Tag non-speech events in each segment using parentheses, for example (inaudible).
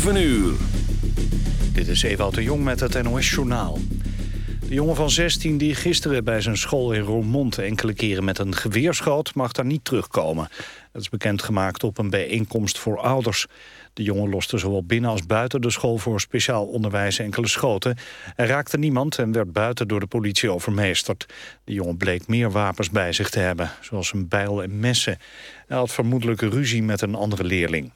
7 uur. Dit is Ewout de Jong met het NOS-journaal. De jongen van 16 die gisteren bij zijn school in Roermond enkele keren met een geweer schoot... mag daar niet terugkomen. Dat is bekendgemaakt op een bijeenkomst voor ouders. De jongen loste zowel binnen als buiten de school voor speciaal onderwijs enkele schoten. Er raakte niemand en werd buiten door de politie overmeesterd. De jongen bleek meer wapens bij zich te hebben, zoals een bijl en messen. Hij had vermoedelijk ruzie met een andere leerling.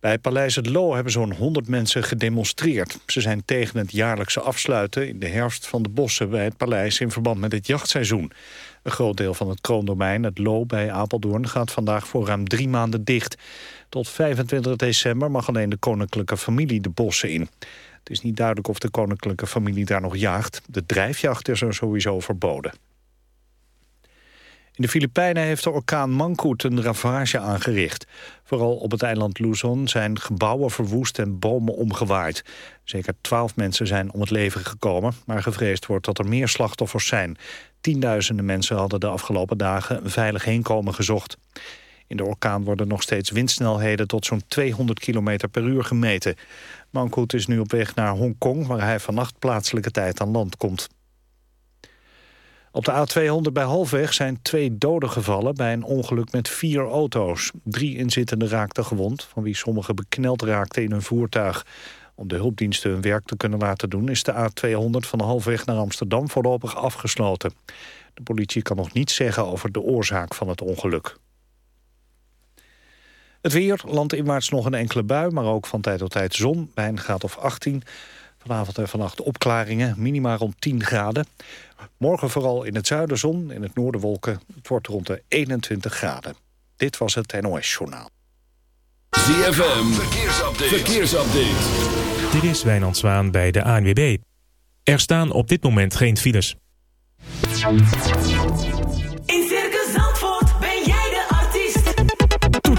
Bij Paleis het Loo hebben zo'n 100 mensen gedemonstreerd. Ze zijn tegen het jaarlijkse afsluiten in de herfst van de bossen bij het paleis in verband met het jachtseizoen. Een groot deel van het kroondomein, het Loo bij Apeldoorn, gaat vandaag voor ruim drie maanden dicht. Tot 25 december mag alleen de koninklijke familie de bossen in. Het is niet duidelijk of de koninklijke familie daar nog jaagt. De drijfjacht is er sowieso verboden. In de Filipijnen heeft de orkaan Mangkut een ravage aangericht. Vooral op het eiland Luzon zijn gebouwen verwoest en bomen omgewaaid. Zeker twaalf mensen zijn om het leven gekomen... maar gevreesd wordt dat er meer slachtoffers zijn. Tienduizenden mensen hadden de afgelopen dagen veilig heenkomen gezocht. In de orkaan worden nog steeds windsnelheden tot zo'n 200 km per uur gemeten. Mangkut is nu op weg naar Hongkong... waar hij vannacht plaatselijke tijd aan land komt. Op de A200 bij Halfweg zijn twee doden gevallen bij een ongeluk met vier auto's. Drie inzittenden raakten gewond, van wie sommigen bekneld raakten in hun voertuig. Om de hulpdiensten hun werk te kunnen laten doen... is de A200 van Halfweg naar Amsterdam voorlopig afgesloten. De politie kan nog niets zeggen over de oorzaak van het ongeluk. Het weer, landinwaarts nog een enkele bui... maar ook van tijd tot tijd zon, bij een graad of 18... Vanavond en vannacht opklaringen, minima rond 10 graden. Morgen vooral in het zuiden zon, in het noorden wolken. Het wordt rond de 21 graden. Dit was het NOS Journaal. ZFM, verkeersupdate. verkeersupdate. Dit is Wijnand Zwaan bij de ANWB. Er staan op dit moment geen files.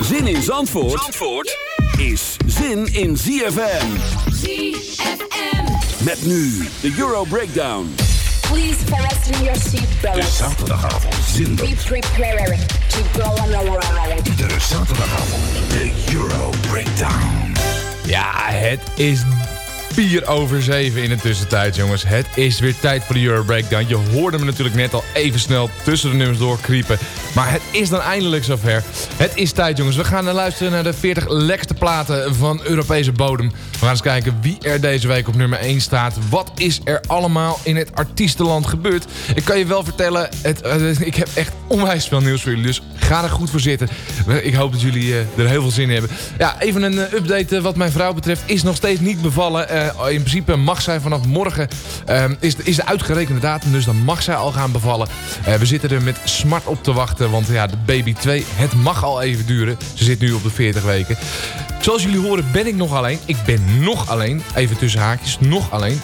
Zin in Zandvoort, Zandvoort is zin in ZFM. ZFM. Met nu de Euro Breakdown. Please fasten your seatbelts. Zaterdagavond zinder. Be prepared to go on a ride. De zaterdagavond, de Euro Breakdown. Ja, het is 4 over 7 in de tussentijd, jongens. Het is weer tijd voor de Euro Breakdown. Je hoorde me natuurlijk net al even snel tussen de nummers doorkriepen. Maar het is dan eindelijk zover. Het is tijd, jongens. We gaan luisteren naar de 40 lekkerste platen van Europese bodem. We gaan eens kijken wie er deze week op nummer 1 staat. Wat is er allemaal in het artiestenland gebeurd? Ik kan je wel vertellen, het, ik heb echt onwijs veel nieuws voor jullie. Dus ga er goed voor zitten. Ik hoop dat jullie eh, er heel veel zin in hebben. Ja, even een eh, update eh, wat mijn vrouw betreft. Is nog steeds niet bevallen. Eh, in principe mag zij vanaf morgen... eh, is, is de uitgerekende datum, dus dan mag zij al gaan bevallen. Eh, we zitten er met smart op te wachten. Want ja, de baby 2, het mag al even duren. Ze zit nu op de 40 weken. Zoals jullie horen ben ik nog alleen. Ik ben nog alleen. Even tussen haakjes, nog alleen.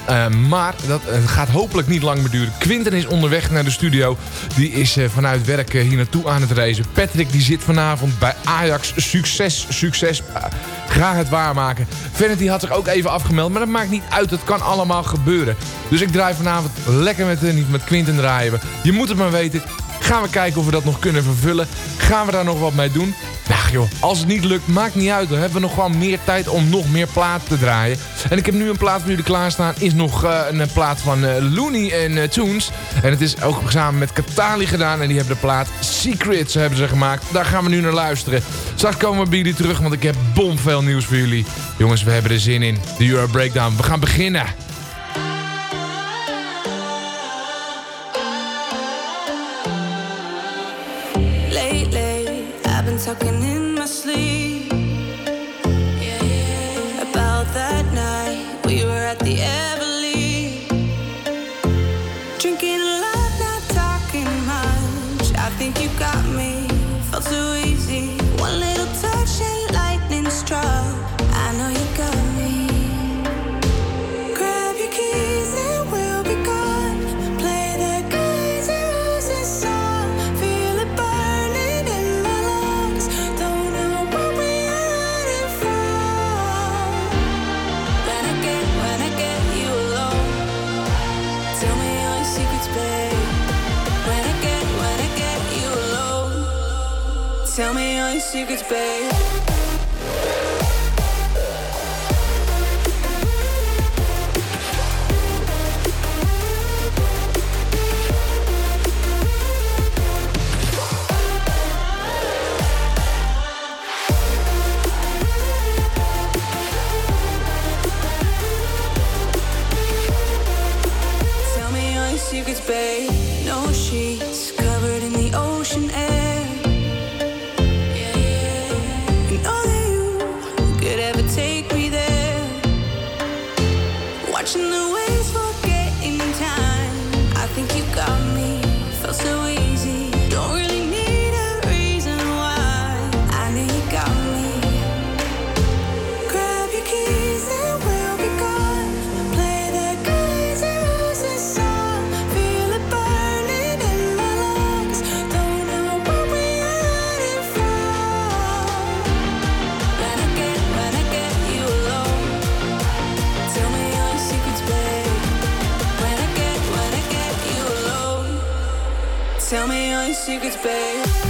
Maar dat gaat hopelijk niet lang meer duren. Quinten is onderweg naar de studio. Die is vanuit werk hier naartoe aan het reizen. Patrick die zit vanavond bij Ajax. Succes, succes. Graag het waarmaken. Vanity had zich ook even afgemeld. Maar maakt niet uit. Het kan allemaal gebeuren. Dus ik draai vanavond lekker met, uh, niet met Quinten draaien. Je moet het maar weten. Gaan we kijken of we dat nog kunnen vervullen. Gaan we daar nog wat mee doen? Nou joh, als het niet lukt, maakt niet uit. Dan hebben we nog gewoon meer tijd om nog meer platen te draaien. En ik heb nu een plaat voor jullie klaarstaan. Is nog uh, een plaat van uh, Looney en uh. En het is ook samen met Katali gedaan. En die hebben de plaat Secrets hebben ze gemaakt. Daar gaan we nu naar luisteren. Straks komen we bij jullie terug, want ik heb bomveel nieuws voor jullie. Jongens, we hebben er zin in. De Euro Breakdown. We gaan beginnen. I've been talking in my sleep. Secrets, babe. Tell me all your secrets, babe.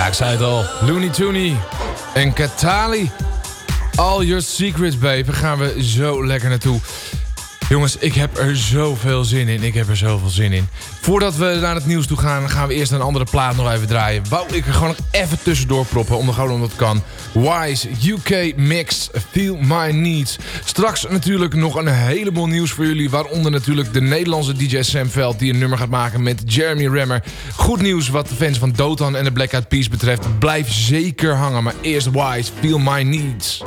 Ja, ik zei het al. Looney Tooney en Katali. All your secrets. Daar gaan we zo lekker naartoe. Jongens, ik heb er zoveel zin in. Ik heb er zoveel zin in. Voordat we naar het nieuws toe gaan, gaan we eerst een andere plaat nog even draaien. Wou ik er gewoon even tussendoor proppen, om, gewoon omdat kan. Wise, UK Mix, Feel My Needs. Straks natuurlijk nog een heleboel nieuws voor jullie. Waaronder natuurlijk de Nederlandse DJ Sam Veld die een nummer gaat maken met Jeremy Remmer. Goed nieuws wat de fans van Dotan en de Black Eyed Peas betreft. Blijf zeker hangen, maar eerst Wise, Feel My Needs.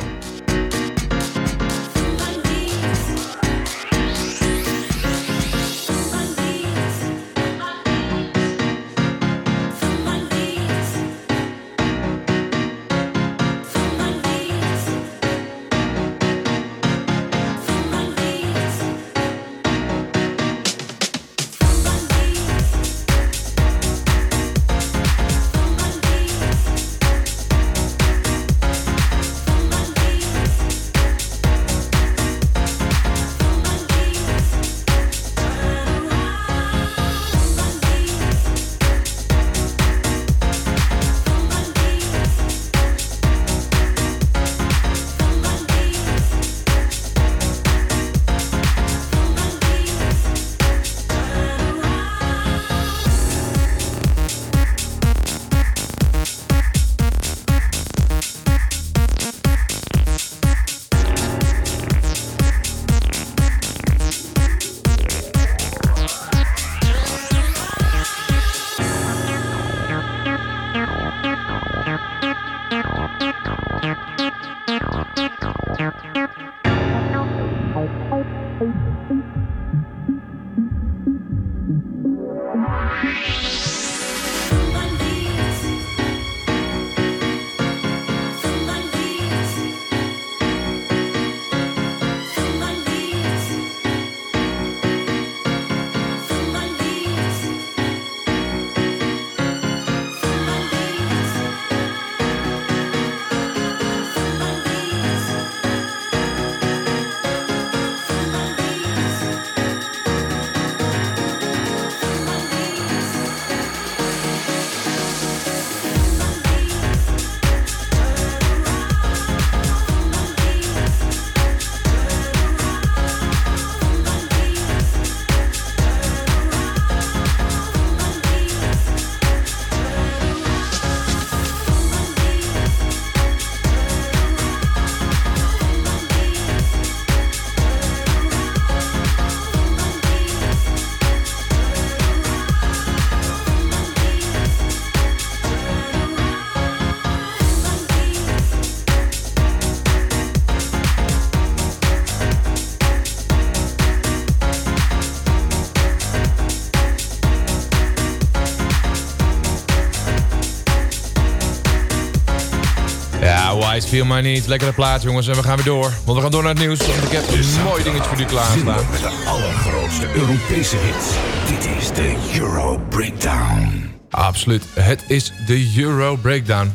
Eyes, Feel My Needs. Lekkere plaats, jongens. En we gaan weer door. Want we gaan door naar het nieuws. Want ik heb een mooi dingetje voor u klaarstaan. Met de allergrootste Europese hits. Dit is de Euro Breakdown. Absoluut. Het is de Euro Breakdown.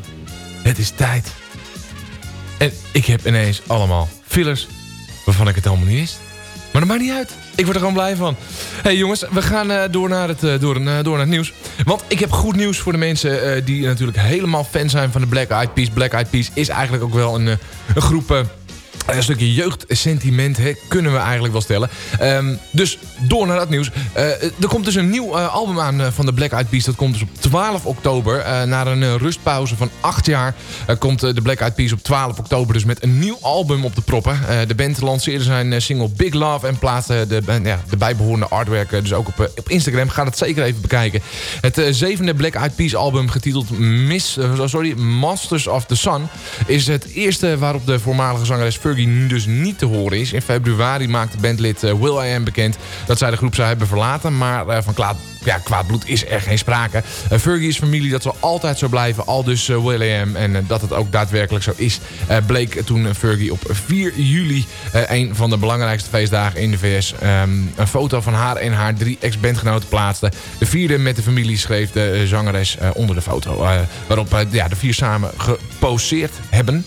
Het is tijd. En ik heb ineens allemaal fillers waarvan ik het allemaal niet wist. Maar dat maakt niet uit. Ik word er gewoon blij van. hey jongens, we gaan eh, door, naar het, eh, door, eh, door naar het nieuws. Want ik heb goed nieuws voor de mensen die natuurlijk helemaal fan zijn van de Black Eyed Peas. Black Eyed Peas is eigenlijk ook wel een, een groep... een stukje jeugdsentiment hè, kunnen we eigenlijk wel stellen. Ehm, dus door naar dat nieuws. Eh, er komt dus een nieuw eh, album aan eh, van de Black Eyed Peas. Dat komt dus op 12 oktober. Na een rustpauze van acht jaar komt de Black Eyed Peas op 12 oktober dus met een nieuw album op de proppen. De band lanceerde zijn single Big Love en plaatste de, ja, de bijbehorende artwork dus ook op, op Instagram. Ga dat zeker even bekijken. Het zevende Black Eyed Peas album getiteld Miss, sorry, Masters of the Sun is het eerste waarop de voormalige zangeres Fergie nu dus niet te horen is. In februari maakte bandlid eh, Will I Am bekend dat zij de groep zou hebben verlaten. Maar eh, van ja, kwaad bloed is er geen sprake. Eh, Fergie is familie, dat zal altijd zo blijven. Al dus uh, Will I Am. En uh, dat het ook daadwerkelijk zo is, uh, bleek toen Fergie op 4 juli... Uh, een van de belangrijkste feestdagen in de VS... Um, een foto van haar en haar drie ex-bandgenoten plaatste. De vierde met de familie schreef de zangeres uh, onder de foto. Uh, waarop ja, de vier samen geposeerd hebben.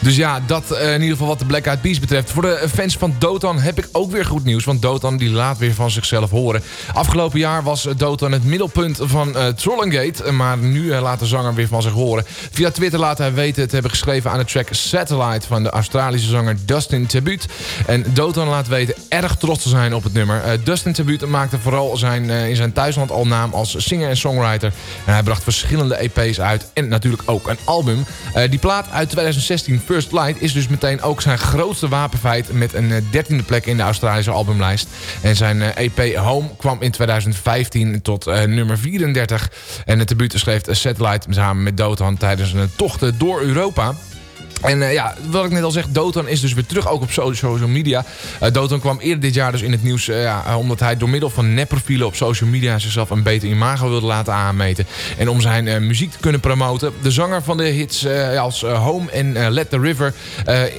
Dus ja, dat uh, in ieder geval wat de Black Eyed Peas betreft. Voor de fans van Dotan heb ik ook weer goed nieuws. Want Dotan die laat weer van zichzelf horen. Afgelopen jaar was Dotan het middelpunt van uh, Trollengate. Maar nu laat de zanger weer van zich horen. Via Twitter laat hij weten te hebben geschreven aan de track Satellite... van de Australische zanger Dustin Tabut. En Dotan laat weten erg trots te zijn op het nummer. Dustin Tabut maakte vooral zijn, in zijn thuisland al naam als singer en songwriter. En hij bracht verschillende EP's uit. En natuurlijk ook een album. Die plaat uit 2016... First Light is dus meteen ook zijn grootste wapenfeit... met een dertiende plek in de Australische albumlijst. En zijn EP Home kwam in 2015 tot uh, nummer 34. En het debuut schreef Satellite samen met Dotan... tijdens een tocht door Europa... En uh, ja, wat ik net al zeg, Dotan is dus weer terug ook op social media. Uh, Dotan kwam eerder dit jaar dus in het nieuws... Uh, ja, omdat hij door middel van nepprofielen op social media... zichzelf een beter imago wilde laten aanmeten. En om zijn muziek te kunnen promoten. De zanger van de hits als Home en Let the River...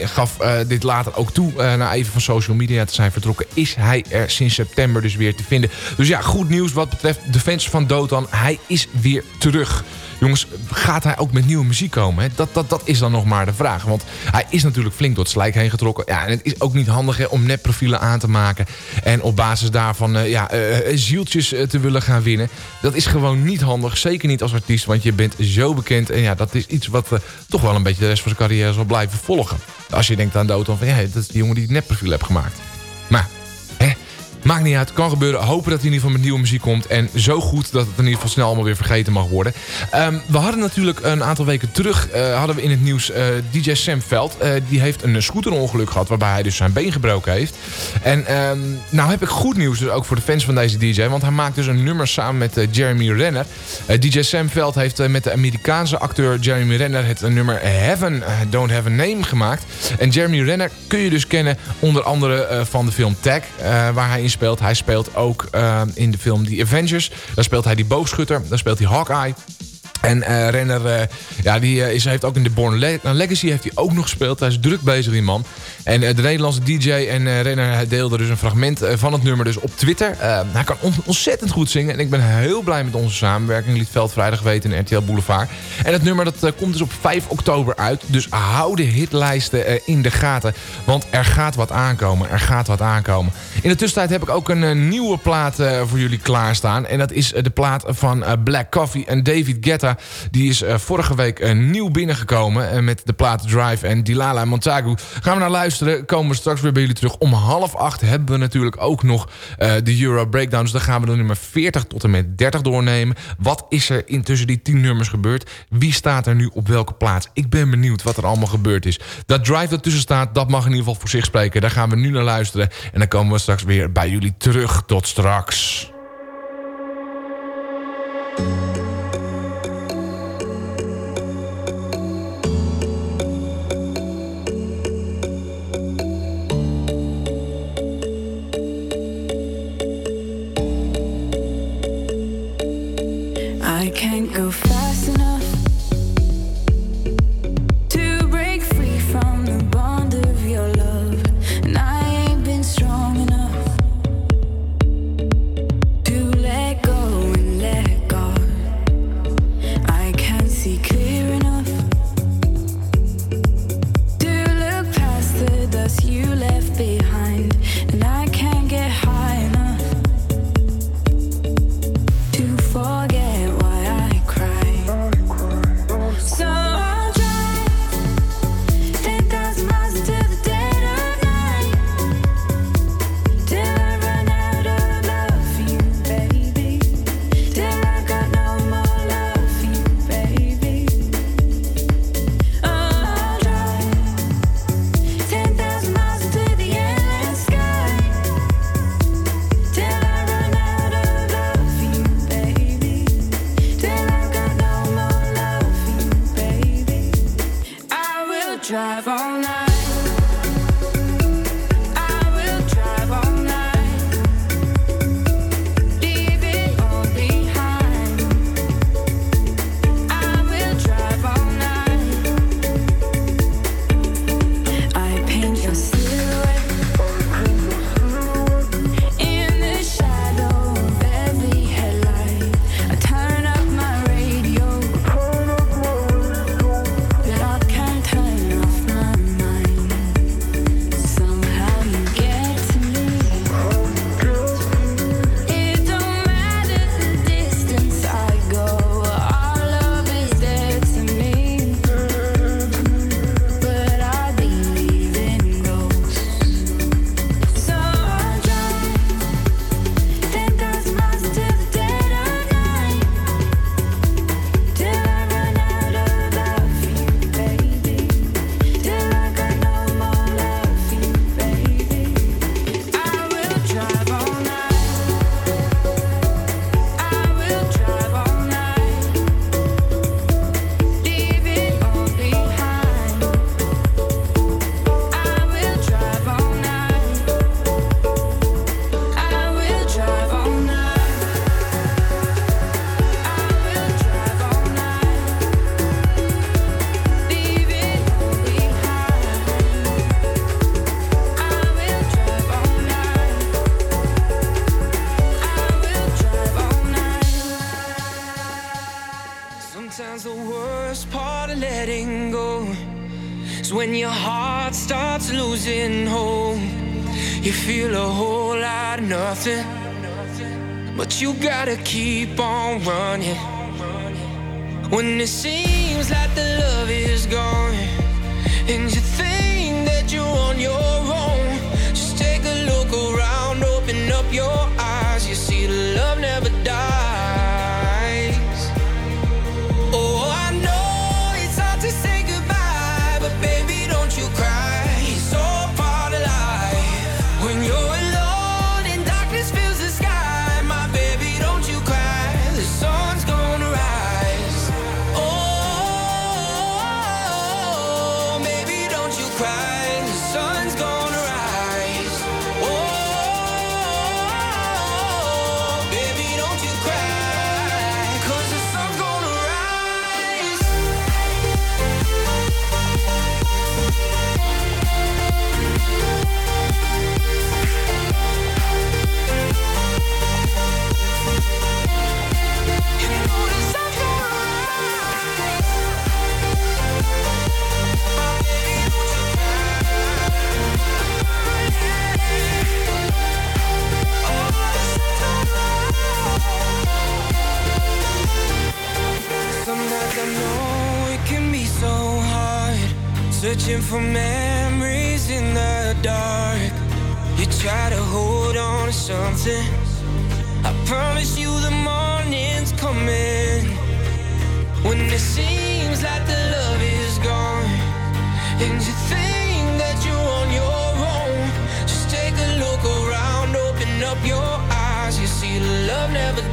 gaf dit later ook toe, na even van social media te zijn vertrokken... is hij er sinds september dus weer te vinden. Dus ja, goed nieuws wat betreft de fans van Dotan. Hij is weer terug. Jongens, gaat hij ook met nieuwe muziek komen? Hè? Dat, dat, dat is dan nog maar de vraag. Want hij is natuurlijk flink door het slijk heen getrokken. Ja, en het is ook niet handig hè, om nepprofielen aan te maken. En op basis daarvan uh, ja, uh, zieltjes uh, te willen gaan winnen. Dat is gewoon niet handig. Zeker niet als artiest, want je bent zo bekend. En ja, dat is iets wat toch wel een beetje de rest van zijn carrière zal blijven volgen. Als je denkt aan dood, dan van ja, dat is die jongen die het nepprofiel heeft gemaakt. Maar Maakt niet uit, kan gebeuren. Hopen dat hij in ieder geval met nieuwe muziek komt. En zo goed dat het in ieder geval snel allemaal weer vergeten mag worden. Um, we hadden natuurlijk een aantal weken terug... Uh, hadden we in het nieuws uh, DJ Sam Veld. Uh, die heeft een scooterongeluk gehad... waarbij hij dus zijn been gebroken heeft. En um, nou heb ik goed nieuws dus ook voor de fans van deze DJ. Want hij maakt dus een nummer samen met Jeremy Renner. DJ Sam Veld heeft met de Amerikaanse acteur Jeremy Renner... het nummer Heaven Don't Have a Name gemaakt. En Jeremy Renner kun je dus kennen onder andere van de film Tag... waar hij in speelt. Hij speelt ook uh, in de film The Avengers. Daar speelt hij die boogschutter. Daar speelt hij Hawkeye. En uh, Renner, uh, ja, die is, heeft ook in de Born Le Legacy heeft hij ook nog gespeeld. Hij is druk bezig, die man. En de Nederlandse DJ en Renner deelde dus een fragment van het nummer dus op Twitter. hij kan on ontzettend goed zingen. En ik ben heel blij met onze samenwerking. Liet Veld vrijdag weten in RTL Boulevard. En het nummer dat komt dus op 5 oktober uit. Dus hou de hitlijsten in de gaten. Want er gaat wat aankomen. Er gaat wat aankomen. In de tussentijd heb ik ook een nieuwe plaat voor jullie klaarstaan. En dat is de plaat van Black Coffee en David Guetta. Die is uh, vorige week uh, nieuw binnengekomen. Uh, met de plaat Drive en Dilala Montagu. Gaan we naar luisteren. Komen we straks weer bij jullie terug. Om half acht hebben we natuurlijk ook nog de Euro Breakdown. Dus dan gaan we de nummer 40 tot en met 30 doornemen. Wat is er intussen die 10 nummers gebeurd? Wie staat er nu op welke plaats? Ik ben benieuwd wat er allemaal gebeurd is. Dat Drive ertussen staat, dat mag in ieder geval voor zich spreken. Daar gaan we nu naar luisteren. En dan komen we straks weer bij jullie terug. Tot straks. Gotta keep on running. When it seems like the Searching for memories in the dark. You try to hold on to something. I promise you the morning's coming. When it seems like the love is gone. And you think that you're on your own. Just take a look around, open up your eyes. You see love never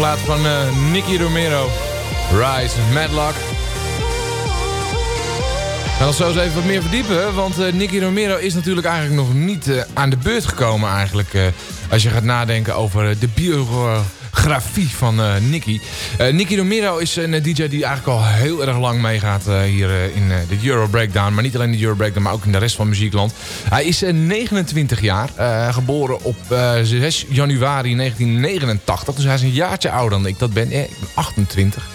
plaat van eh, Nicky Romero. Rise, Madlock. We gaan ons zo eens even wat meer verdiepen. Want eh, Nicky Romero is natuurlijk eigenlijk nog niet eh, aan de beurt gekomen eigenlijk. als je gaat nadenken over de biografie van eh Nicky. Eh, Nicky Romero is een eh, DJ die eigenlijk al heel erg lang meegaat hier in de Euro Breakdown. Maar niet alleen de Euro Breakdown, maar ook in de rest van muziekland. Hij is eh, 29 jaar, geboren op eh, 6 januari 1989. Dus hij is een jaartje ouder dan ik dat ben. Ik ben 28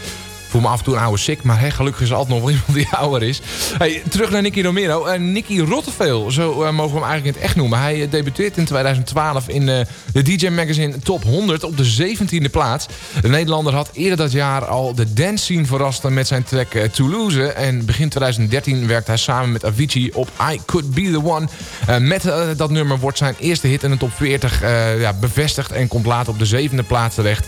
voel me af en toe een oude sick, maar hè, gelukkig is er altijd nog wel (laughs) iemand die ouder is. Hey, terug naar Nicky Romero. Uh, Nicky Rotteveel, zo eh, mogen we hem eigenlijk in het echt noemen. Hij eh, debuteert in 2012 in de DJ Magazine Top 100 op de 17e plaats. De Nederlander had eerder dat jaar al de dance scene verrast met zijn track Toulouse. En begin 2013 werkte hij samen met Avicii op I Could Be The One. Met dat nummer wordt zijn eerste hit in de top 40 eh, ja, bevestigd en komt later op de zevende plaats terecht.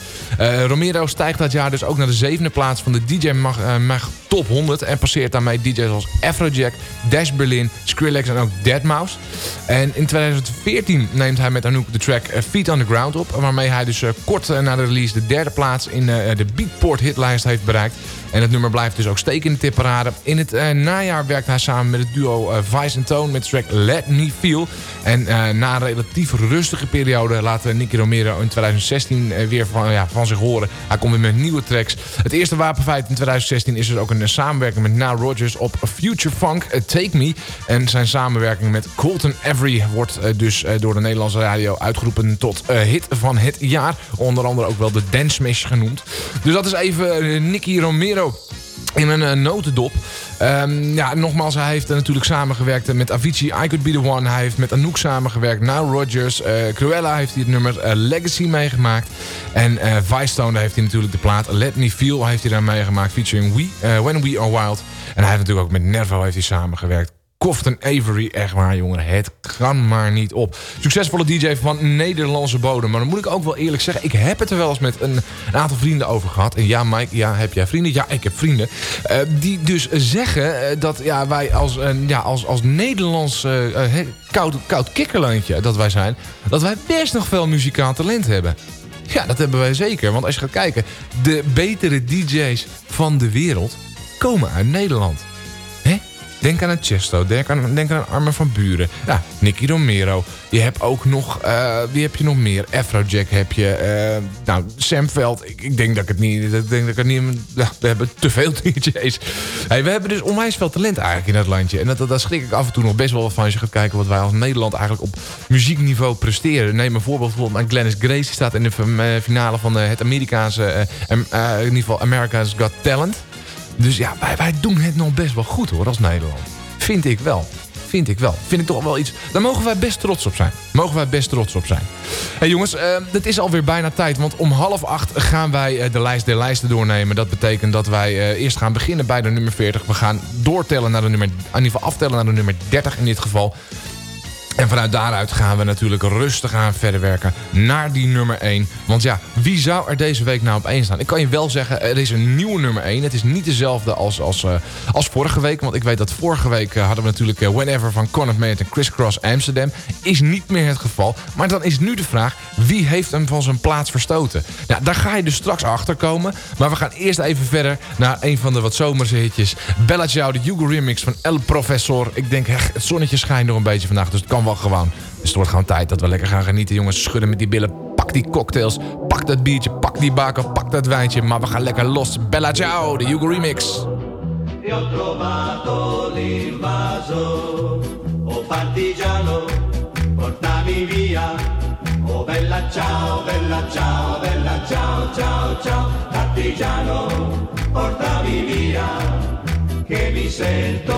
Romero stijgt dat jaar dus ook naar de zevende plaats van de DJ Mag, eh, Mag Top 100 en passeert daarmee DJ's als Afrojack, Dash Berlin, Skrillex en ook Deadmau5. En in 2014 neemt hij met Anouk de track eh, Feet on the Ground op, waarmee hij dus eh, kort na de release de derde plaats in de Beatport hitlijst heeft bereikt. En het nummer blijft dus ook steken in de tipparade. In het eh, najaar werkt hij samen met het duo eh, Vice Tone met track Let Me Feel. En eh, na een relatief rustige periode laat Nicky Romero in 2016 eh, weer van, ja, van zich horen. Hij komt weer met nieuwe tracks. Het eerste wapenfeit in 2016 is dus ook een samenwerking met Now Rogers op Future Funk Take Me. En zijn samenwerking met Colton Every wordt dus door de Nederlandse radio uitgeroepen tot hit van het jaar. Onder andere ook wel de Dance Smash genoemd. Dus dat is even Nicky Romero. In een eh, notendop. Ehm, ja, nogmaals, hij heeft natuurlijk samengewerkt met Avicii, I Could Be The One. Hij heeft met Anouk samengewerkt, Now Rogers. eh Cruella heeft hij het nummer eh, Legacy meegemaakt. En Vice Stone heeft hij natuurlijk de plaat Let Me Feel heeft hij daar meegemaakt. Featuring We, When We Are Wild. En hij heeft natuurlijk ook met Nervo heeft hij samengewerkt. Cofton Avery, echt waar jongen, het kan maar niet op. Succesvolle DJ van Nederlandse bodem. Maar dan moet ik ook wel eerlijk zeggen, ik heb het er wel eens met een, een aantal vrienden over gehad. En ja, Mike, ja, heb jij vrienden? Ja, ik heb vrienden. Eh, die dus zeggen eh, dat ja, wij als, eh, ja, als, als Nederlands eh, koud, koud kikkerlandje dat wij zijn... dat wij best nog veel muzikaal talent hebben. Ja, dat hebben wij zeker. Want als je gaat kijken, de betere DJ's van de wereld komen uit Nederland. Denk aan een Chesto, denk aan, denk aan Armin van Buren. Ja, Nicky Romero. Je hebt ook nog, eh, wie heb je nog meer? Afrojack heb je. eh, nou, Sam Veld. Ik, ik denk dat ik het niet, ik denk dat ik het niet, we hebben te veel (laughs) DJ's. Hey, we hebben dus onwijs veel talent eigenlijk in dat landje. En dat, dat, daar schrik ik af en toe nog best wel wat van als je gaat kijken wat wij als Nederland eigenlijk op muziekniveau presteren. Neem een voorbeeld bijvoorbeeld aan Glennis Grace. Die staat in de eh, finale van het Amerikaanse, in ieder geval America's Got Talent. Dus ja, wij, doen het nog best wel goed hoor, als Nederland. Vind ik wel. Vind ik wel. Vind ik toch wel iets... Daar mogen wij best trots op zijn. Mogen wij best trots op zijn. hey jongens, eh, het is alweer bijna tijd. Want om half acht gaan wij eh, de lijst der lijsten doornemen. Dat betekent dat wij eh, eerst gaan beginnen bij de nummer 40. We gaan doortellen naar de nummer... In ieder geval aftellen naar de nummer 30 in dit geval. En vanuit daaruit gaan we natuurlijk rustig aan verder werken naar die nummer 1. Want ja, wie zou er deze week nou op 1 staan? Ik kan je wel zeggen, er is een nieuwe nummer 1. Het is niet dezelfde als, als, eh, als vorige week. Want ik weet dat vorige week eh, hadden we natuurlijk eh, Whenever van Conor Maynard en Criss Cross Amsterdam. Is niet meer het geval. Maar dan is nu de vraag, wie heeft hem van zijn plaats verstoten? Nou, daar ga je dus straks achter komen. Maar we gaan eerst even verder naar een van de wat zomerse hitjes. Bella Ciao, de Hugo remix van El Professor. Ik denk, het zonnetje schijnt nog een beetje vandaag, dus het kan gewoon. Dus het wordt gewoon tijd dat we lekker gaan genieten, jongens. Schudden met die billen, pak die cocktails, pak dat biertje, pak die baken, pak dat wijntje. Maar we gaan lekker los. Bella Ciao, de Hugo remix. Via. Oh bella ciao, bella ciao, bella ciao, ciao, ciao, partigiano, via, che mi sento.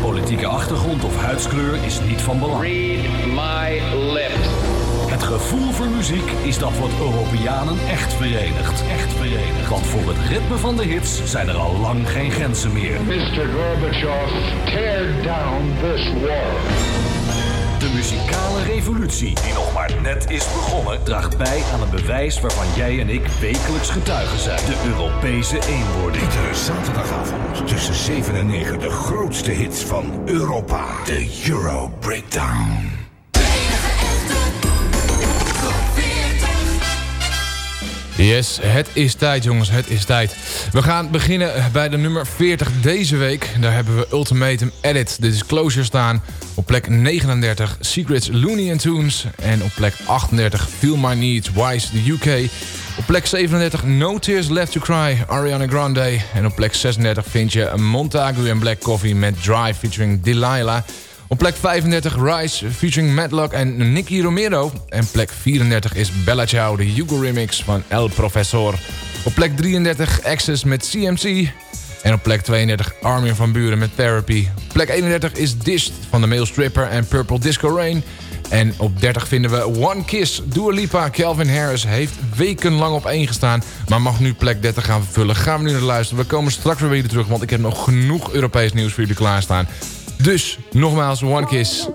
Politieke achtergrond of huidskleur is niet van belang. Read my lips. Het gevoel voor muziek is dat wat Europeanen echt verenigt. Echt verenigt. Want voor het ritme van de hits zijn er al lang geen grenzen meer. Mr. Gorbachev, tear down this wall. De muzikale revolutie, die nog maar net is begonnen, draagt bij aan een bewijs waarvan jij en ik wekelijks getuigen zijn. De Europese eenwording. Iedere zaterdagavond tussen 7 en 9 de grootste hits van Europa. De Euro Breakdown. Yes, het is tijd jongens, het is tijd. We gaan beginnen bij de nummer 40 deze week. Daar hebben we Ultimatum Edit. Dit is Closure staan. Op plek 39 Secrets Looney Tunes. En op plek 38 Feel My Needs Wise the UK. Op plek 37 No Tears Left to Cry Ariana Grande. En op plek 36 vind je Montagu Black Coffee met Drive featuring Delilah. Op plek 35 Rise featuring Madlock en Nicky Romero. En plek 34 is Bella Ciao, de Hugo remix van El Professor. Op plek 33 Access met CMC. En op plek 32 Armin van Buren met Therapy. Plek 31 is Dished van de Male Stripper en Purple Disco Rain. En op 30 vinden we One Kiss. Dua Lipa, Calvin Harris heeft wekenlang op 1 gestaan. Maar mag nu plek 30 gaan vervullen. Gaan we nu naar luisteren. We komen straks weer jullie terug. Want ik heb nog genoeg Europees nieuws voor jullie klaarstaan. Dus, nogmaals, One Kiss.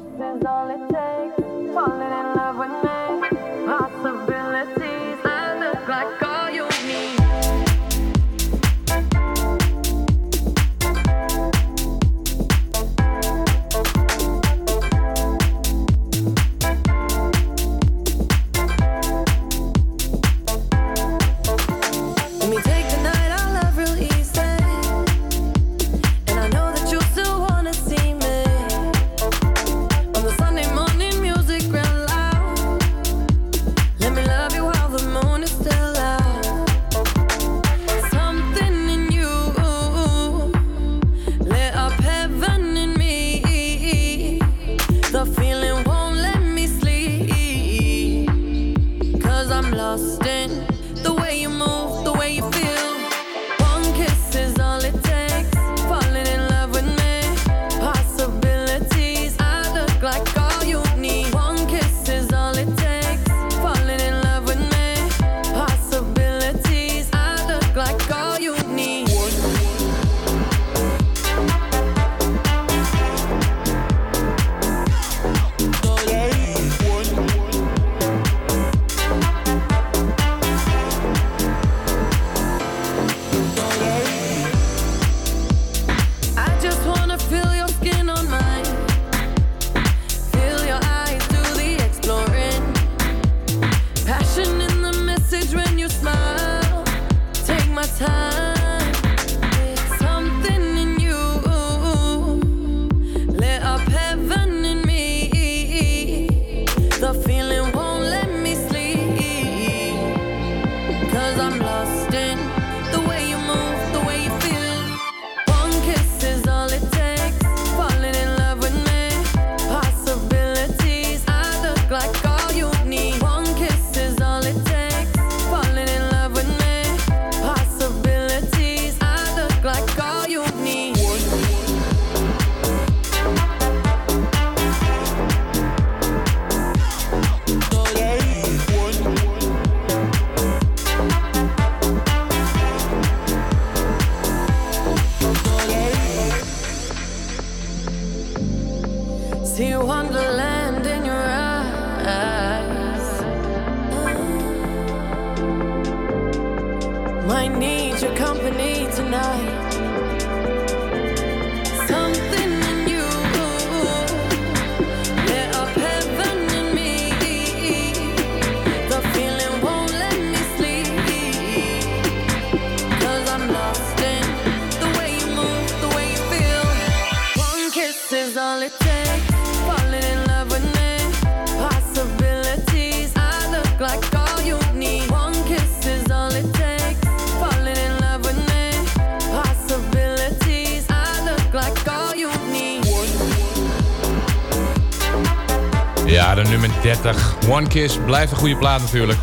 Nummer 30. One Kiss blijft een goede plaat natuurlijk.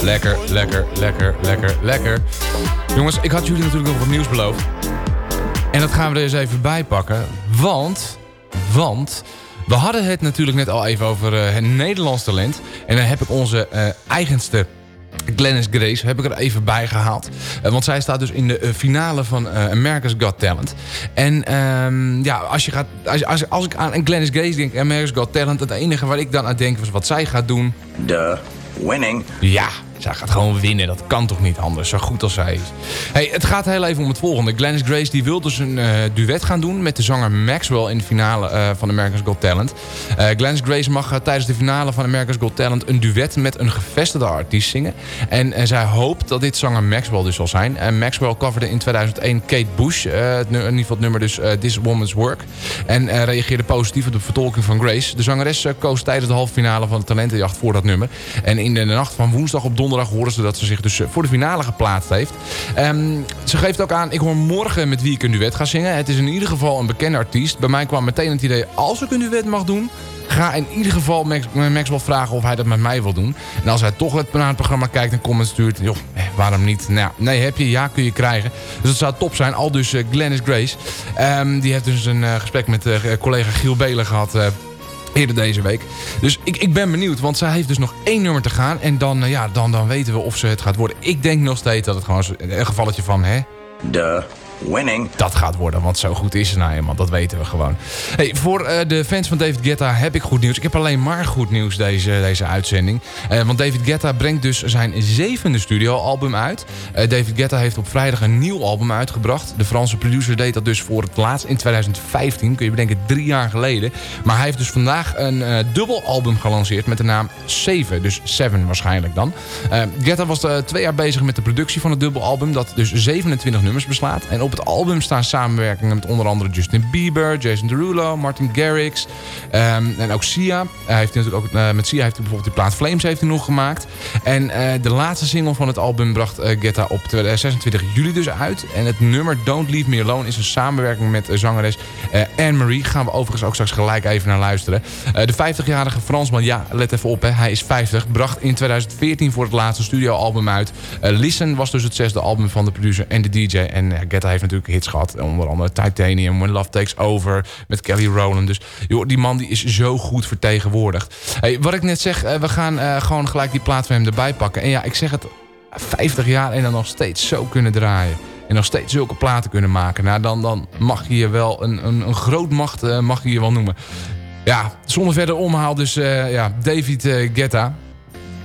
Lekker, lekker, lekker, lekker, lekker. Jongens, ik had jullie natuurlijk nog wat nieuws beloofd. En dat gaan we er eens even bij pakken. Want, want... We hadden het natuurlijk net al even over eh, het Nederlands talent. En dan heb ik onze eh, eigenste Glennis Grace heb ik er even bij gehaald. Eh, want zij staat dus in de eh, finale van eh, America's Got Talent. En ehm, ja, als, je gaat, als, als, als ik aan Glennis Grace denk, America's Got Talent... het enige waar ik dan aan denk was wat zij gaat doen. De winning. Ja, zij gaat gewoon winnen. Dat kan toch niet anders, zo goed als zij is. Hey, het gaat heel even om het volgende. Glennis Grace die wil dus een eh, duet gaan doen met de zanger Maxwell in de finale eh, van America's Got Talent. Eh Glennis Grace mag tijdens de finale van America's Got Talent een duet met een gevestigde artiest zingen. En zij hoopt dat dit zanger Maxwell dus zal zijn. En Maxwell coverde in 2001 Kate Bush, het, in ieder geval het nummer dus This Woman's Work. En reageerde positief op de vertolking van Grace. De zangeres koos tijdens de halve finale van de talentenjacht voor dat nummer. En in de nacht van woensdag op donderdag hoorden ze dat ze zich dus eh, voor de finale geplaatst heeft. Ehm, ze geeft ook aan, ik hoor morgen met wie ik een duet ga zingen. Het is in ieder geval een bekende artiest. Bij mij kwam meteen het idee, als ik een duet mag doen... Ga in ieder geval Max, Maxwell vragen of hij dat met mij wil doen. En als hij toch naar het programma kijkt en comments stuurt... Joh, eh, waarom niet? Nou, nee, heb je, ja, kun je krijgen. Dus het zou top zijn. Al dus eh, Glennis Grace. Ehm, die heeft dus een eh, gesprek met eh, collega Giel Belen gehad... eh, Eerder deze week. Dus ik, ik ben benieuwd, want zij heeft dus nog één nummer te gaan. En dan, eh, ja, dan, dan weten we of ze het gaat worden. Ik denk nog steeds dat het gewoon een gevalletje van... Hè, De winning. dat gaat worden, want zo goed is ze nou eenmaal. Dat weten we gewoon. Hey, voor eh, de fans van David Guetta heb ik goed nieuws. Ik heb alleen maar goed nieuws deze, deze uitzending. Eh, want David Guetta brengt dus zijn zevende studioalbum uit. Eh, David Guetta heeft op vrijdag een nieuw album uitgebracht. De Franse producer deed dat dus voor het laatst in 2015. Kun je bedenken, drie jaar geleden. Maar hij heeft dus vandaag een dubbel album gelanceerd met de naam Seven. Dus Seven waarschijnlijk dan. Guetta was twee jaar bezig met de productie van het dubbelalbum. Dat dus 27 nummers beslaat. En op het album staan samenwerkingen met onder andere Justin Bieber, Jason Derulo, Martin Garrix ehm, en ook Sia. Hij heeft natuurlijk ook, eh, met Sia heeft hij bijvoorbeeld die plaat Flames heeft hij nog gemaakt. En eh, de laatste single van het album bracht eh, Guetta op 26 juli dus uit. En het nummer Don't Leave Me Alone is een samenwerking met zangeres Anne-Marie. Gaan we overigens ook straks gelijk even naar luisteren. De 50-jarige Fransman, ja, let even op, hè, hij is 50. Bracht in 2014 voor het laatste studioalbum uit. Listen was dus het zesde album van de producer en de DJ. En Guetta heeft natuurlijk hits gehad. Onder andere Titanium, When Love Takes Over. Met Kelly Rowland. Dus joh, die man die is zo goed vertegenwoordigd. Hey, wat ik net zeg, eh, we gaan eh, gewoon gelijk die plaat van hem erbij pakken. En ja, ik zeg het, 50 jaar en dan nog steeds zo kunnen draaien. En nog steeds zulke platen kunnen maken. Nou, dan, dan mag je je wel een, een, een groot macht eh, mag je je wel noemen. Ja, zonder verder omhaal dus ja, David eh, Guetta.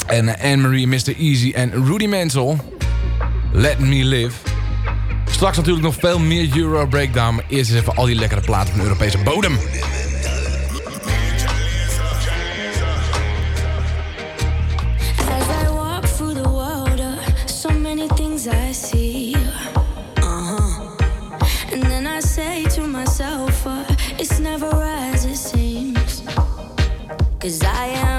En Anne-Marie, Mr. Easy en Rudy Mansell. Let Me Live. Straks natuurlijk nog veel meer Euro Breakdown. Maar eerst eens even al die lekkere platen van Europese bodem. As I walk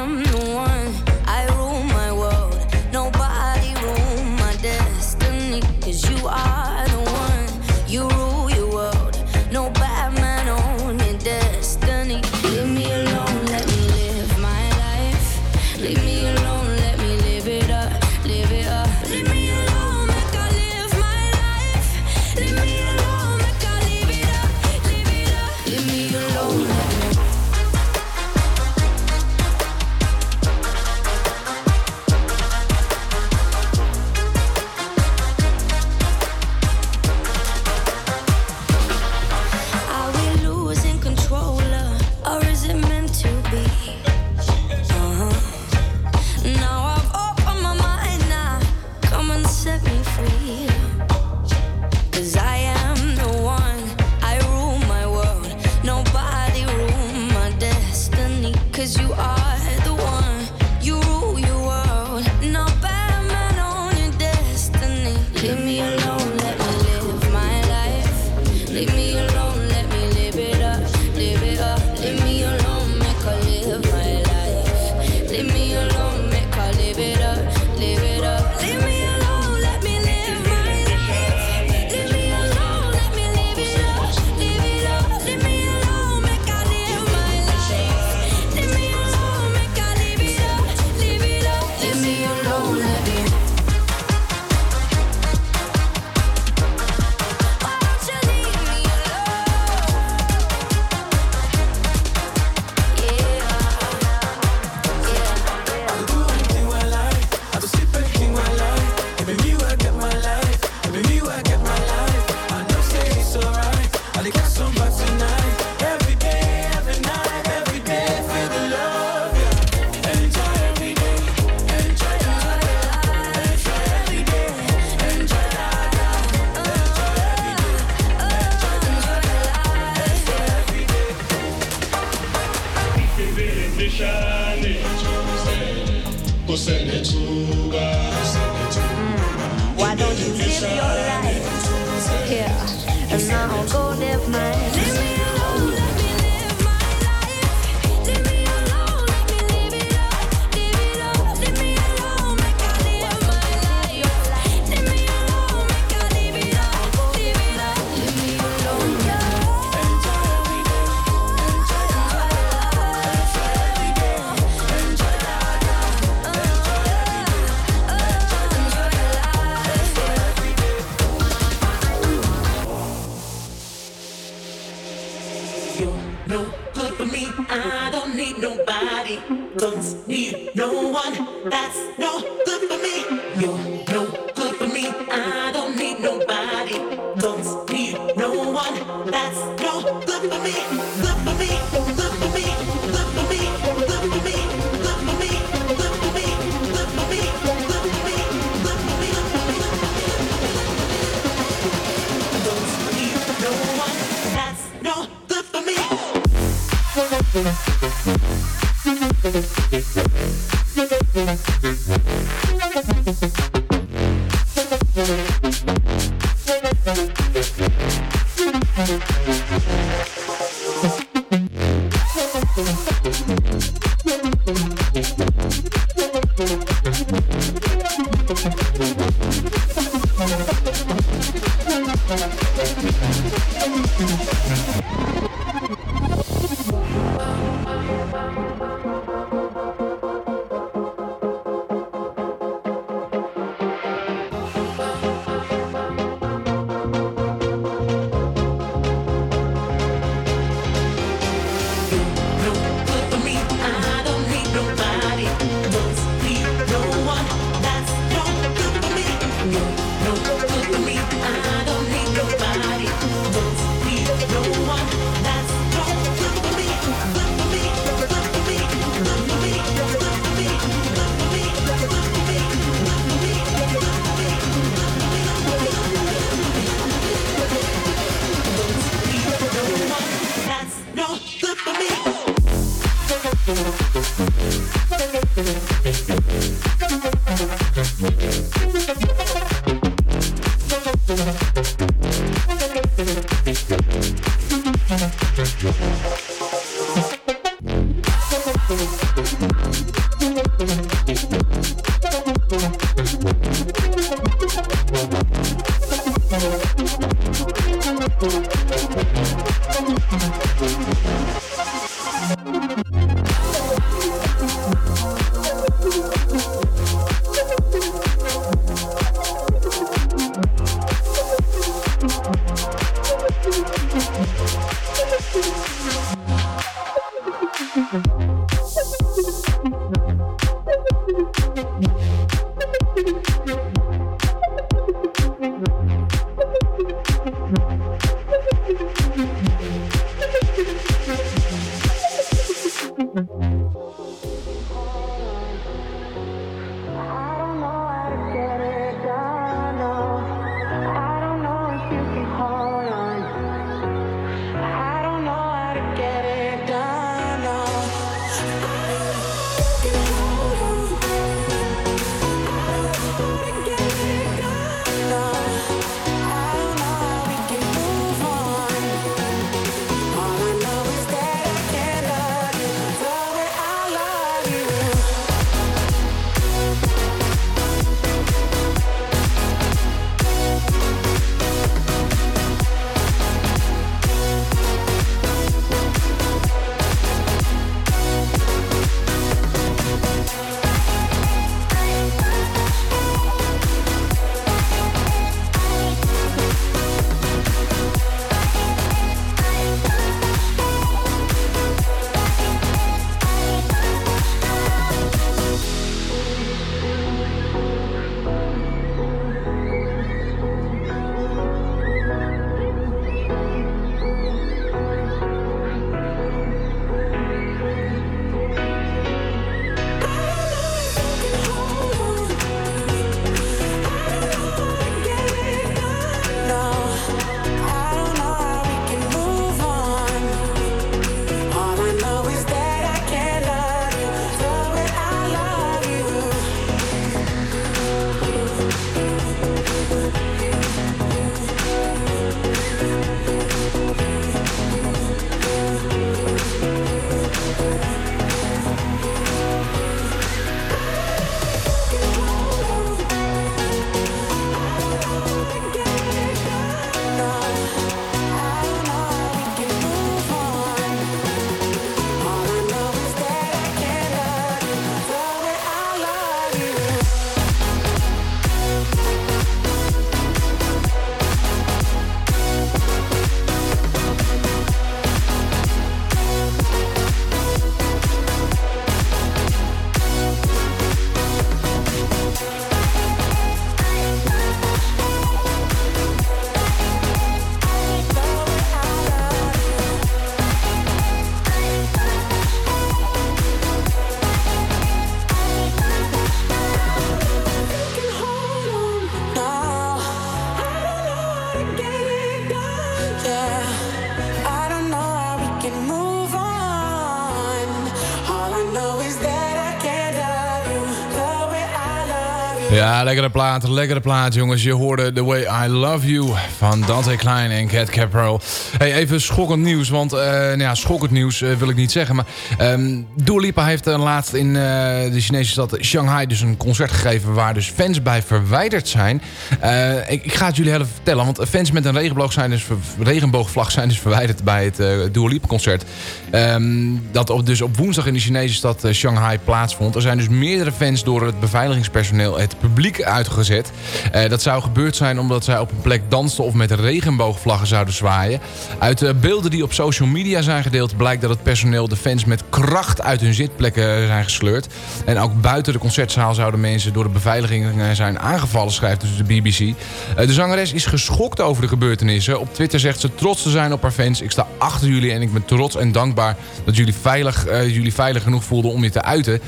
Ja, lekkere plaat, lekkere plaat jongens. Je hoorde The Way I Love You van Dante Klein en Cat Caprell. Hey, even schokkend nieuws, want eh, nou ja, schokkend nieuws eh, wil ik niet zeggen. Maar um, heeft uh, laatst in uh, de Chinese stad Shanghai dus een concert gegeven... waar dus fans bij verwijderd zijn. Uh, ik, ik, ga het jullie even vertellen, want fans met een regenboog zijn dus, regenboogvlag zijn dus verwijderd bij het uh, concert. Um, dat op, dus op woensdag in de Chinese stad Shanghai plaatsvond. Er zijn dus meerdere fans door het beveiligingspersoneel... het publiek uitgezet. Uh, dat zou gebeurd zijn omdat zij op een plek dansten of met regenboogvlaggen zouden zwaaien. Uit de beelden die op social media zijn gedeeld blijkt dat het personeel de fans met kracht uit hun zitplekken zijn gesleurd. En ook buiten de concertzaal zouden mensen door de beveiliging zijn aangevallen, schrijft dus de BBC. De zangeres is geschokt over de gebeurtenissen. Op Twitter zegt ze trots te zijn op haar fans. Ik sta achter jullie en ik ben trots en dankbaar dat jullie veilig, jullie veilig genoeg voelden om je te uiten.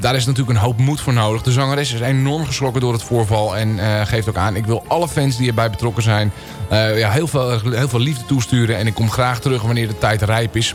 daar is natuurlijk een hoop moed voor nodig. De zangeres is enorm door het voorval. En uh, geeft ook aan, ik wil alle fans die erbij betrokken zijn... Uh, ja, heel, veel, heel veel liefde toesturen. En ik kom graag terug wanneer de tijd rijp is.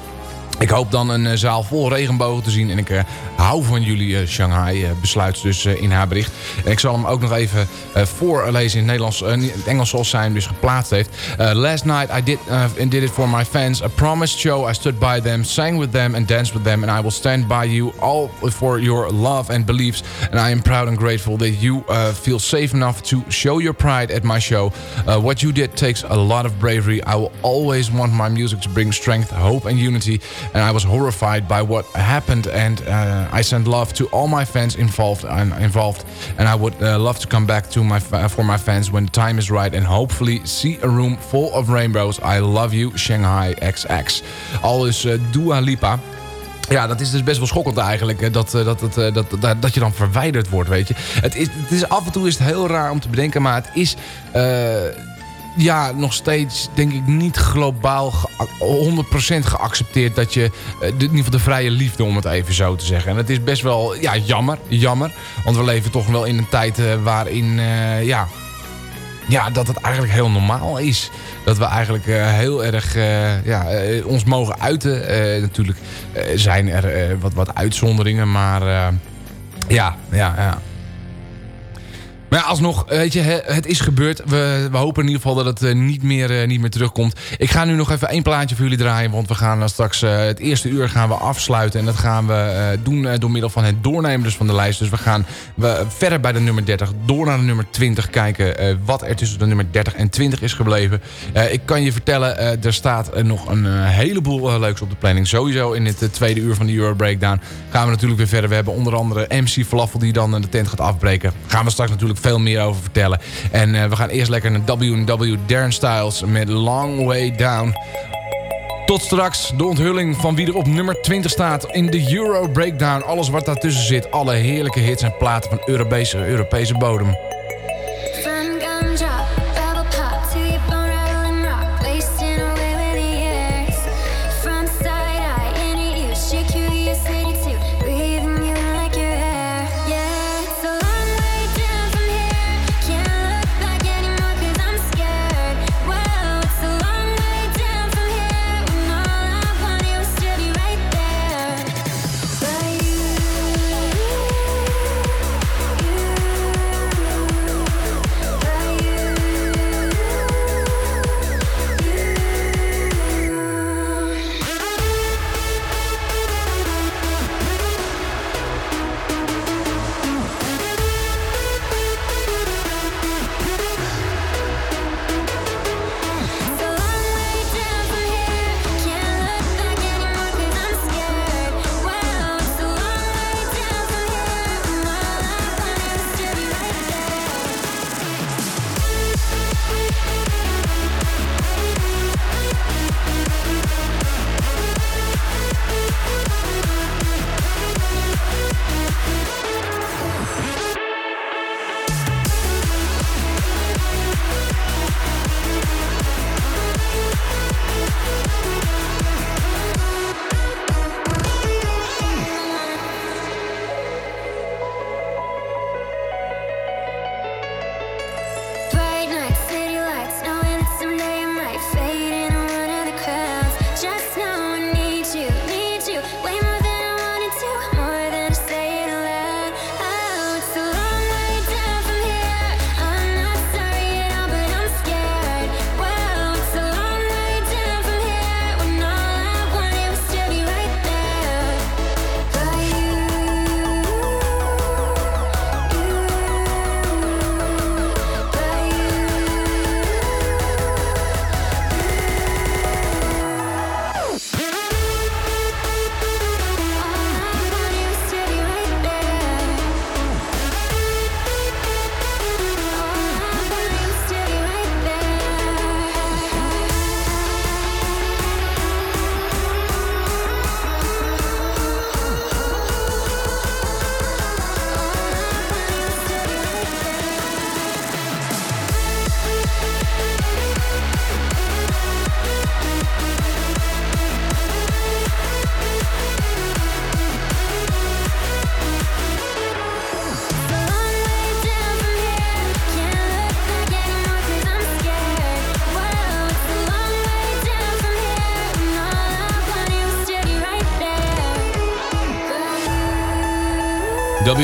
Ik hoop dan een uh, zaal vol regenbogen te zien. En ik uh, hou van jullie uh, Shanghai, besluit dus in haar bericht. En ik zal hem ook nog even voorlezen in het, Nederlands, in Engels zoals zij hem dus geplaatst heeft. last night I did, and did it for my fans. A promised show. I stood by them, sang with them and danced with them. And I will stand by you all for your love and beliefs. And I am proud and grateful that you feel safe enough to show your pride at my show. what you did takes a lot of bravery. I will always want my music to bring strength, hope and unity and I was horrified by what happened. And uh, I send love to all my fans involved. And involved, and I would uh, love to come back to my for my fans when the time is right, and hopefully see a room full of rainbows. I love you, Shanghai XX. Al is uh, Dua Lipa. Ja, dat is dus best wel schokkend eigenlijk. Dat, dat, dat, dat, dat, dat je dan verwijderd wordt, weet je. Het is, het is, af en toe is het heel raar om te bedenken, maar het is... Uh, ja, nog steeds denk ik niet globaal 100% geaccepteerd dat je, in ieder geval de vrije liefde om het even zo te zeggen. En het is best wel, ja, jammer, jammer. Want we leven toch wel in een tijd uh, waarin, uh, ja, ja, dat het eigenlijk heel normaal is. Dat we eigenlijk heel erg ja, ons mogen uiten. natuurlijk zijn er wat, wat uitzonderingen, maar ja, ja, ja. Maar alsnog, weet je, het is gebeurd. We, we hopen in ieder geval dat het uh, niet, meer, uh, niet meer terugkomt. Ik ga nu nog even één plaatje voor jullie draaien. Want we gaan uh, straks het eerste uur gaan we afsluiten. En dat gaan we doen door middel van het doornemen dus van de lijst. Dus we gaan we verder bij de nummer 30. Door naar de nummer 20 kijken wat er tussen de nummer 30 en 20 is gebleven. ik kan je vertellen, er staat nog een heleboel leuks op de planning. Sowieso in het tweede uur van de Euro Breakdown gaan we natuurlijk weer verder. We hebben onder andere MC Falafel die dan de tent gaat afbreken. Gaan we straks natuurlijk veel meer over vertellen. En uh, we gaan eerst lekker naar W&W Darren Styles met Long Way Down. Tot straks de onthulling van wie er op nummer 20 staat in de Euro Breakdown. Alles wat daartussen zit. Alle heerlijke hits en platen van Europese, Europese bodem.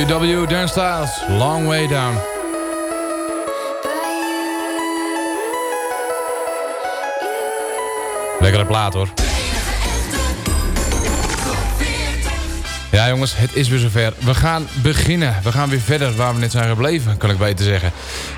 WW Darren Styles, Long Way Down. Lekkere plaat hoor. Ja jongens, het is weer zover. We gaan beginnen. We gaan weer verder waar we net zijn gebleven, kan ik beter zeggen.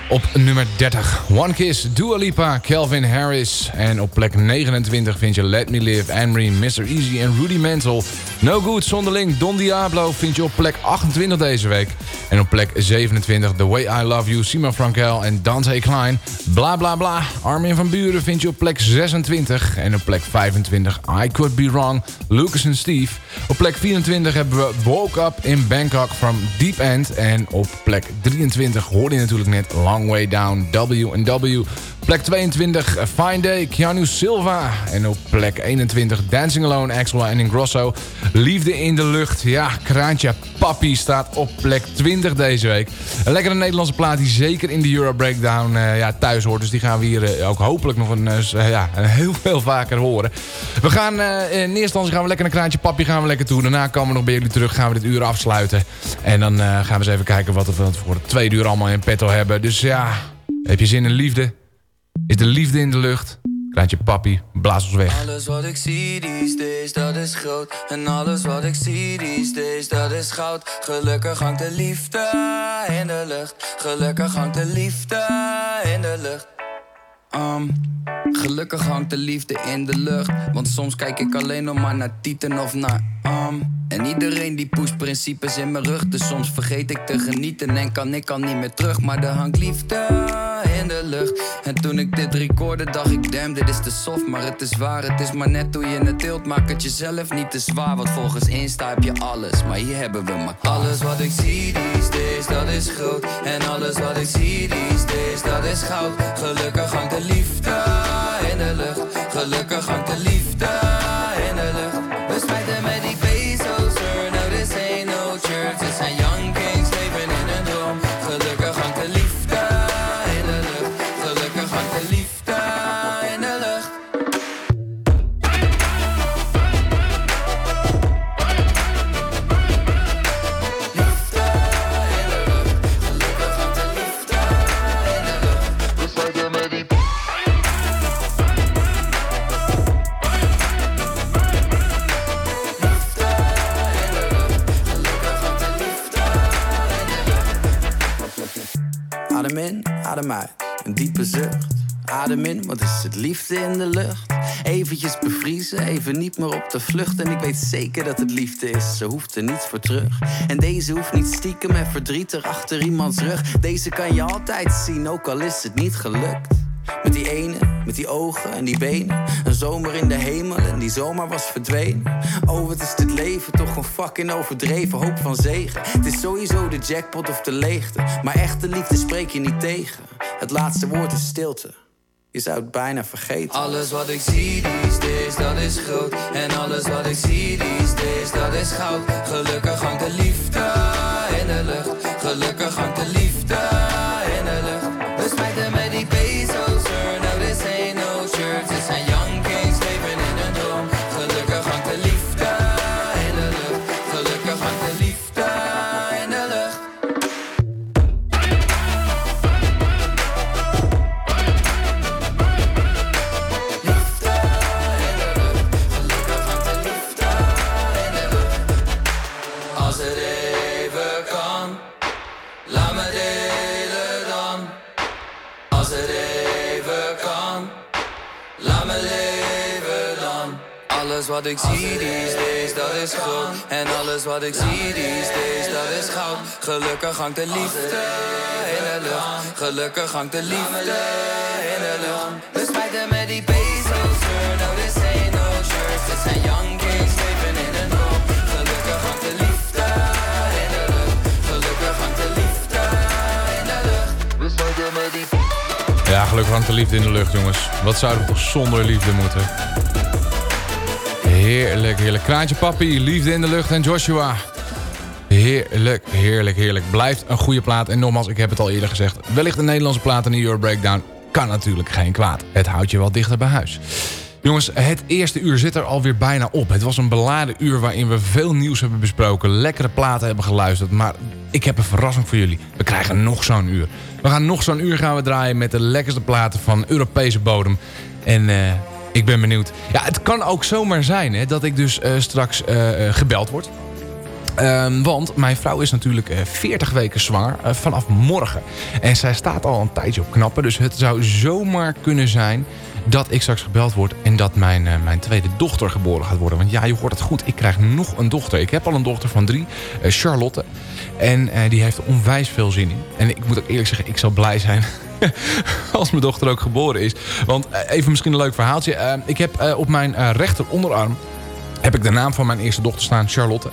Op nummer 30, One Kiss, Dua Lipa, Calvin Harris. En op plek 29 vind je Let Me Live, Anne Mr. Easy en Rudy Mantle. No Good, Zonderling, Don Diablo vind je op plek 28 deze week. En op plek 27, The Way I Love You, Sima Frankel en Dante Klein. Bla bla bla, Armin van Buren vind je op plek 26. En op plek 25, I Could Be Wrong, Lucas en Steve. Op plek 24 hebben we Woke Up in Bangkok from Deep End. En op plek 23 hoorde je natuurlijk net Way Down, W&W. Plek 22, Fine Day, Keanu Silva. En op plek 21, Dancing Alone, Axel en Ingrosso. Liefde in de lucht. Ja, Kraantje Papi staat op plek 20 deze week. Een lekkere Nederlandse plaat die zeker in de Euro Breakdown eh, ja, thuis hoort. Dus die gaan we hier eh, ook hopelijk nog een, eh, ja, (laughs) heel veel vaker horen. We gaan in eerste instantie gaan we lekker een Kraantje Papi gaan we lekker toe. Daarna komen we nog bij jullie terug. Gaan we dit uur afsluiten. En dan gaan we eens even kijken wat we voor het tweede uur allemaal in petto hebben. Dus ja, heb je zin in liefde? Is de liefde in de lucht? Kraantje Papi, blaas ons weg. Alles wat ik zie these days, dat is groot. En alles wat ik zie these days, dat is goud. Gelukkig hangt de liefde in de lucht. Gelukkig hangt de liefde in de lucht. Um, gelukkig hangt de liefde in de lucht. Want soms kijk ik alleen nog maar naar Tieten of naar um. En iedereen die pusht principes in mijn rug. Dus soms vergeet ik te genieten en kan ik al niet meer terug. Maar er hangt liefde in de lucht. En toen ik dit recorde, dacht ik: damn, dit is te soft. Maar het is waar, het is maar net hoe je het tilt. Maak het jezelf niet te zwaar. Want volgens Insta heb je alles. Maar hier hebben we maar alles wat ik zie these days, dat is groot. En alles wat ik zie these days, dat is goud. Gelukkig hangt de liefde in de lucht. Gelukkig hangt de liefde wat is het liefde in de lucht? Eventjes bevriezen, even niet meer op de vlucht. En ik weet zeker dat het liefde is, ze hoeft er niets voor terug. En deze hoeft niet stiekem en verdrietig achter iemands rug. Deze kan je altijd zien, ook al is het niet gelukt. Met die ene, met die ogen en die benen. Een zomer in de hemel en die zomer was verdwenen. Oh, wat is dit leven toch een fucking overdreven hoop van zegen. Het is sowieso de jackpot of de leegte. Maar echte liefde spreek je niet tegen. Het laatste woord is stilte. Je zou het bijna vergeten. Alles wat ik zie these days, dat is groot. En alles wat ik zie these days, dat is goud. Gelukkig hangt de liefde in de lucht. Gelukkig hangt de liefde wat ik zie these dat is groot. En alles wat ik zie these days, dat is goud. Gelukkig hangt de liefde in de lucht. Gelukkig hangt de liefde in de lucht. We spijten met die sir. No, this ain't no. Dit zijn young kings, leven in een droom. Gelukkig hangt de liefde in de lucht. Gelukkig hangt de liefde in de lucht. We spijten met die Ja, gelukkig hangt de liefde in de lucht, jongens. Wat zouden we toch zonder liefde moeten? Heerlijk, heerlijk. Kraantje Papi, Liefde in de Lucht en Joshua. Heerlijk, heerlijk, heerlijk. Blijft een goede plaat. En nogmaals, ik heb het al eerder gezegd. Wellicht een Nederlandse plaat in de Euro Breakdown kan natuurlijk geen kwaad. Het houdt je wel dichter bij huis. Jongens, het eerste uur zit er alweer bijna op. Het was een beladen uur waarin we veel nieuws hebben besproken. Lekkere platen hebben geluisterd. Maar ik heb een verrassing voor jullie. We krijgen nog zo'n uur. We gaan nog zo'n uur gaan we draaien met de lekkerste platen van Europese bodem. En eh, ik ben benieuwd. Ja, het kan ook zomaar zijn hè, dat ik dus eh, straks eh, eh, gebeld word. Ehm, want mijn vrouw is natuurlijk eh, 40 weken zwanger vanaf morgen. En zij staat al een tijdje op knappen. Dus het zou zomaar kunnen zijn dat ik straks gebeld word... en dat mijn, mijn tweede dochter geboren gaat worden. Want ja, je hoort het goed. Ik krijg nog een dochter. Ik heb al een dochter van drie, Charlotte. En die heeft onwijs veel zin in. En ik moet ook eerlijk zeggen, ik zal blij zijn... (laughs) als mijn dochter ook geboren is. Want eh, even misschien een leuk verhaaltje. Eh, ik heb eh, op mijn eh, rechter onderarm heb ik de naam van mijn eerste dochter staan, Charlotte.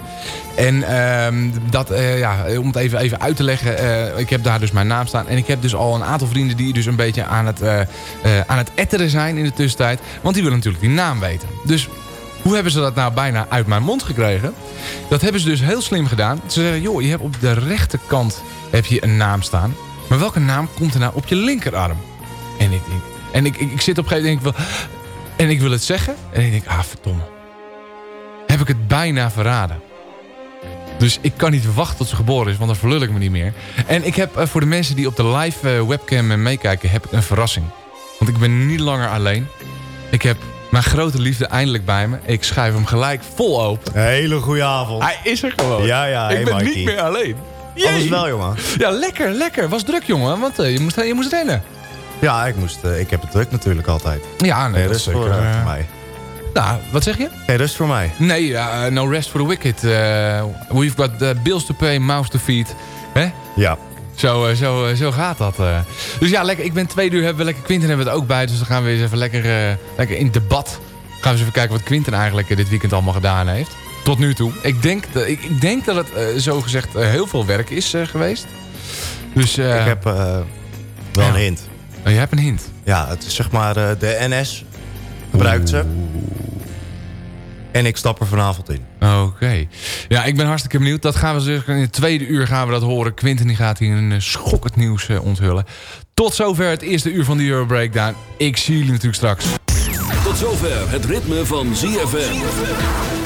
En ehm, dat, ja, om het even, even uit te leggen, ik heb daar dus mijn naam staan. En ik heb dus al een aantal vrienden die dus een beetje aan het, aan het etteren zijn in de tussentijd. Want die willen natuurlijk die naam weten. Dus hoe hebben ze dat nou bijna uit mijn mond gekregen? Dat hebben ze dus heel slim gedaan. Ze zeggen, joh, je hebt op de rechterkant heb je een naam staan. Maar welke naam komt er nou op je linkerarm? En ik en ik, ik, ik zit op een gegeven moment, denk ik wel, en ik wil het zeggen. En ik denk, ah verdomme heb ik het bijna verraden. Dus ik kan niet wachten tot ze geboren is, want dan verlul ik me niet meer. En ik heb eh, voor de mensen die op de live eh, webcam eh, meekijken, heb ik een verrassing. Want ik ben niet langer alleen. Ik heb mijn grote liefde eindelijk bij me. Ik schuif hem gelijk vol open. Hele goede avond. Hij is er gewoon. Ja, ja. ik hey, ben Mikey. niet meer alleen. Alles wel, jongen. Ja, lekker, lekker. Was druk, jongen. Want eh, je, moest, je moest rennen. Ja, ik, moest, eh, ik heb het druk natuurlijk altijd. Ja, nee, Geen dat is rust voor, zeker, eh, voor mij. Nou, wat zeg je? Geen rust voor mij. Nee, no rest for the wicked. We've got uh, bills to pay, mouths to feed. Hè? Ja. Zo, zo, zo gaat dat. Dus ja, lekker, ik ben twee uur, hebben we lekker Quinten hebben we het ook bij. Dus dan gaan we eens even lekker, lekker in debat. Gaan we eens even kijken wat Quinten eigenlijk dit weekend allemaal gedaan heeft. Tot nu toe. Ik denk, dat, ik, ik denk dat het eh, zo gezegd eh, heel veel werk is eh, geweest. Dus, eh, Ik heb eh, wel een hint. Oh, je hebt een hint? Ja, het is zeg maar eh, de NS gebruikt ze. En ik stap er vanavond in. Oké. Ja, ik ben hartstikke benieuwd. Dat gaan we dus in het tweede uur gaan we dat horen. Quinten die gaat hier een schokkend nieuws onthullen. Tot zover het eerste uur van de Euro Breakdown. Ik zie jullie natuurlijk straks. Tot zover het ritme van ZFM.